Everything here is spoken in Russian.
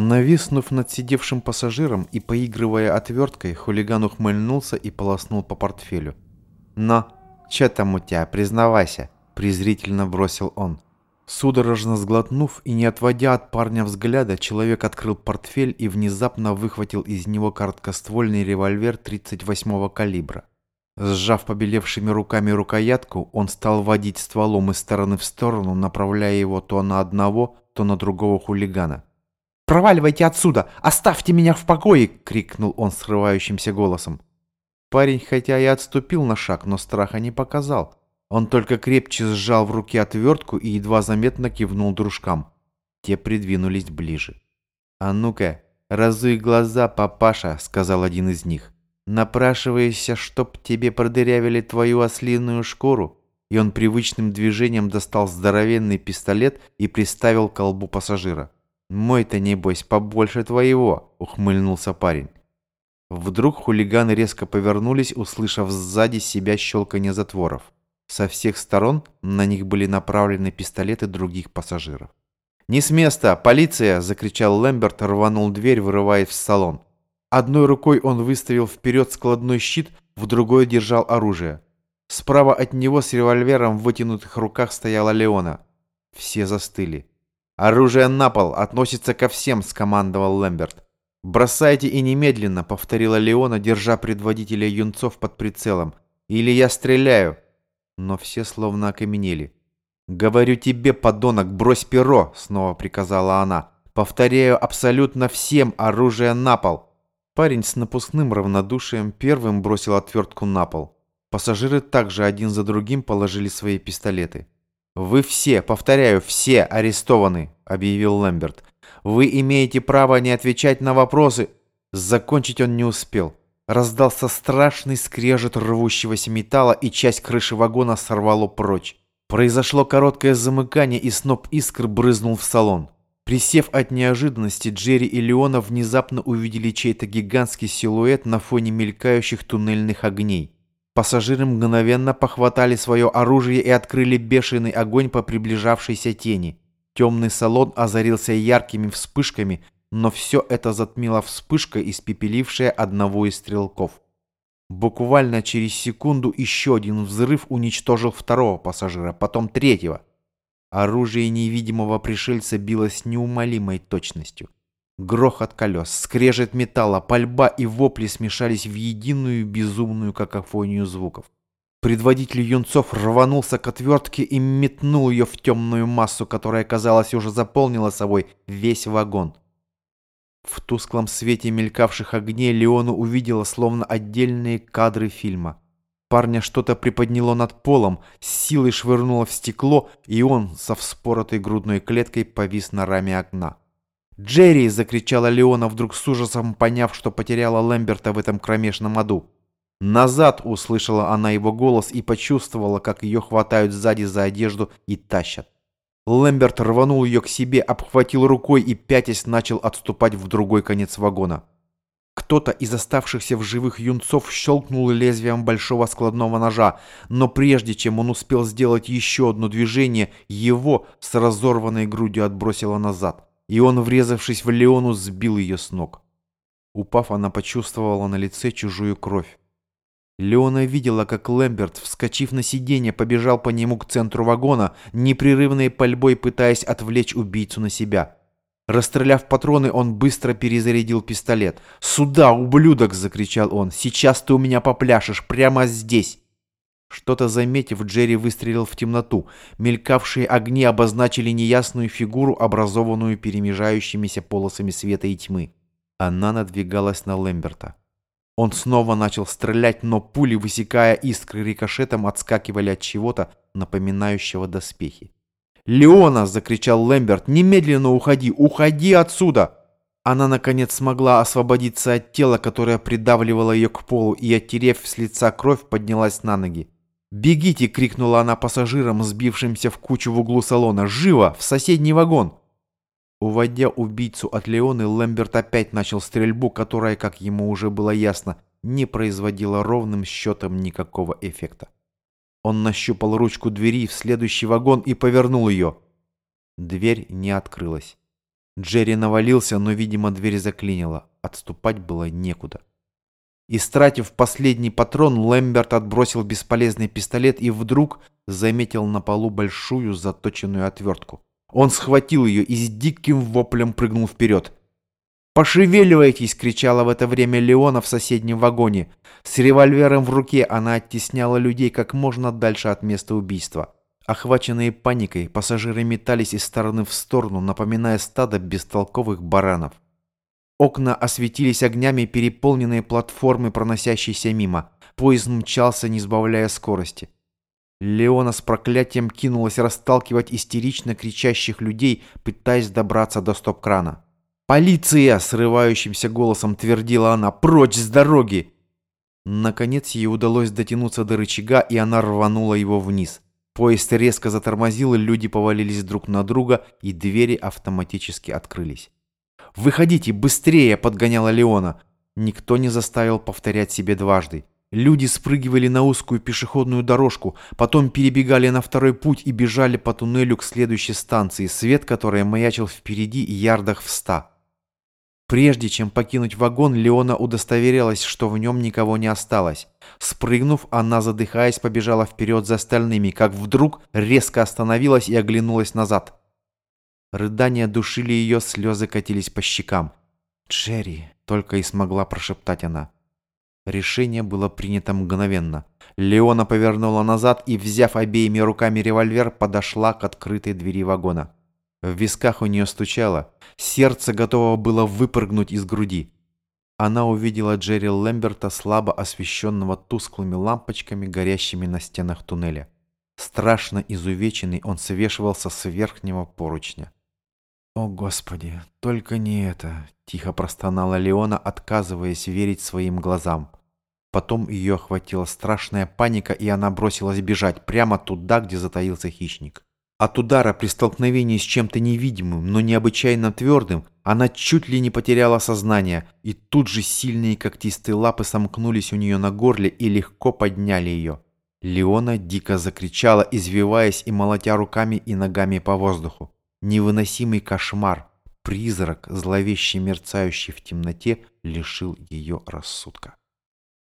Нависнув над сидевшим пассажиром и поигрывая отверткой, хулиган ухмыльнулся и полоснул по портфелю. «Но, чё там у тебя, признавайся?» – презрительно бросил он. Судорожно сглотнув и не отводя от парня взгляда, человек открыл портфель и внезапно выхватил из него короткоствольный револьвер 38-го калибра. Сжав побелевшими руками рукоятку, он стал водить стволом из стороны в сторону, направляя его то на одного, то на другого хулигана. «Проваливайте отсюда! Оставьте меня в покое!» — крикнул он срывающимся голосом. Парень хотя и отступил на шаг, но страха не показал. Он только крепче сжал в руке отвертку и едва заметно кивнул дружкам. Те придвинулись ближе. «А ну-ка, разуй глаза, папаша», — сказал один из них. «Напрашиваешься, чтоб тебе продырявили твою ослиную шкуру?» И он привычным движением достал здоровенный пистолет и приставил к колбу пассажира. «Мой-то, небось, побольше твоего», — ухмыльнулся парень. Вдруг хулиганы резко повернулись, услышав сзади себя щелканье затворов. Со всех сторон на них были направлены пистолеты других пассажиров. «Не с места! Полиция!» — закричал Лэмберт, рванул дверь, вырываясь в салон. Одной рукой он выставил вперед складной щит, в другой держал оружие. Справа от него с револьвером в вытянутых руках стояла Леона. Все застыли. «Оружие на пол! Относится ко всем!» – скомандовал Лэмберт. «Бросайте и немедленно!» – повторила Леона, держа предводителя юнцов под прицелом. «Или я стреляю!» Но все словно окаменели. «Говорю тебе, подонок, брось перо!» – снова приказала она. «Повторяю абсолютно всем оружие на пол!» Парень с напускным равнодушием первым бросил отвертку на пол. Пассажиры также один за другим положили свои пистолеты. «Вы все, повторяю, все арестованы», — объявил Лэмберт. «Вы имеете право не отвечать на вопросы». Закончить он не успел. Раздался страшный скрежет рвущегося металла, и часть крыши вагона сорвало прочь. Произошло короткое замыкание, и сноп искр брызнул в салон. Присев от неожиданности, Джерри и Леона внезапно увидели чей-то гигантский силуэт на фоне мелькающих туннельных огней. Пассажиры мгновенно похватали свое оружие и открыли бешеный огонь по приближавшейся тени. Темный салон озарился яркими вспышками, но все это затмила вспышка, испепелившая одного из стрелков. Буквально через секунду еще один взрыв уничтожил второго пассажира, потом третьего. Оружие невидимого пришельца било с неумолимой точностью. Грохот колес, скрежет металла, пальба и вопли смешались в единую безумную какофонию звуков. Предводитель юнцов рванулся к отвертке и метнул ее в темную массу, которая, казалось, уже заполнила собой весь вагон. В тусклом свете мелькавших огней Леону увидела словно отдельные кадры фильма. Парня что-то приподняло над полом, с силой швырнуло в стекло, и он со вспоротой грудной клеткой повис на раме окна. «Джерри!» — закричала Леона, вдруг с ужасом поняв, что потеряла Лэмберта в этом кромешном аду. «Назад!» — услышала она его голос и почувствовала, как ее хватают сзади за одежду и тащат. Лэмберт рванул ее к себе, обхватил рукой и, пятясь, начал отступать в другой конец вагона. Кто-то из оставшихся в живых юнцов щелкнул лезвием большого складного ножа, но прежде чем он успел сделать еще одно движение, его с разорванной грудью отбросило назад и он, врезавшись в Леону, сбил ее с ног. Упав, она почувствовала на лице чужую кровь. Леона видела, как Лэмберт, вскочив на сиденье, побежал по нему к центру вагона, непрерывной пальбой пытаясь отвлечь убийцу на себя. Расстреляв патроны, он быстро перезарядил пистолет. «Сюда, ублюдок!» – закричал он. «Сейчас ты у меня попляшешь, прямо здесь!» Что-то заметив, Джерри выстрелил в темноту. Мелькавшие огни обозначили неясную фигуру, образованную перемежающимися полосами света и тьмы. Она надвигалась на Лэмберта. Он снова начал стрелять, но пули, высекая искры рикошетом, отскакивали от чего-то, напоминающего доспехи. «Леона!» — закричал Лэмберт. «Немедленно уходи! Уходи отсюда!» Она, наконец, смогла освободиться от тела, которое придавливало ее к полу, и, оттерев с лица кровь, поднялась на ноги. «Бегите!» — крикнула она пассажирам, сбившимся в кучу в углу салона. «Живо! В соседний вагон!» Уводя убийцу от Леоны, Лэмберт опять начал стрельбу, которая, как ему уже было ясно, не производила ровным счетом никакого эффекта. Он нащупал ручку двери в следующий вагон и повернул ее. Дверь не открылась. Джерри навалился, но, видимо, дверь заклинила. Отступать было некуда. Истратив последний патрон, Лэмберт отбросил бесполезный пистолет и вдруг заметил на полу большую заточенную отвертку. Он схватил ее и с диким воплем прыгнул вперед. «Пошевеливайтесь!» — кричала в это время Леона в соседнем вагоне. С револьвером в руке она оттесняла людей как можно дальше от места убийства. Охваченные паникой, пассажиры метались из стороны в сторону, напоминая стадо бестолковых баранов. Окна осветились огнями переполненные платформы, проносящиеся мимо. Поезд мчался, не сбавляя скорости. Леона с проклятием кинулась расталкивать истерично кричащих людей, пытаясь добраться до стоп-крана. «Полиция!» — срывающимся голосом твердила она. «Прочь с дороги!» Наконец ей удалось дотянуться до рычага, и она рванула его вниз. Поезд резко затормозил, и люди повалились друг на друга, и двери автоматически открылись. «Выходите, быстрее!» — подгоняла Леона. Никто не заставил повторять себе дважды. Люди спрыгивали на узкую пешеходную дорожку, потом перебегали на второй путь и бежали по туннелю к следующей станции, свет которой маячил впереди ярдах в ста. Прежде чем покинуть вагон, Леона удостоверилась, что в нем никого не осталось. Спрыгнув, она, задыхаясь, побежала вперед за остальными, как вдруг резко остановилась и оглянулась назад. Рыдания душили ее, слезы катились по щекам. «Джерри!» — только и смогла прошептать она. Решение было принято мгновенно. Леона повернула назад и, взяв обеими руками револьвер, подошла к открытой двери вагона. В висках у нее стучало, сердце готово было выпрыгнуть из груди. Она увидела Джерри Лэмберта, слабо освещенного тусклыми лампочками, горящими на стенах туннеля. Страшно изувеченный он свешивался с верхнего поручня. «О, Господи, только не это!» — тихо простонала Леона, отказываясь верить своим глазам. Потом ее охватила страшная паника, и она бросилась бежать прямо туда, где затаился хищник. От удара при столкновении с чем-то невидимым, но необычайно твердым, она чуть ли не потеряла сознание, и тут же сильные когтистые лапы сомкнулись у нее на горле и легко подняли ее. Леона дико закричала, извиваясь и молотя руками и ногами по воздуху. Невыносимый кошмар, призрак, зловеще мерцающий в темноте, лишил ее рассудка.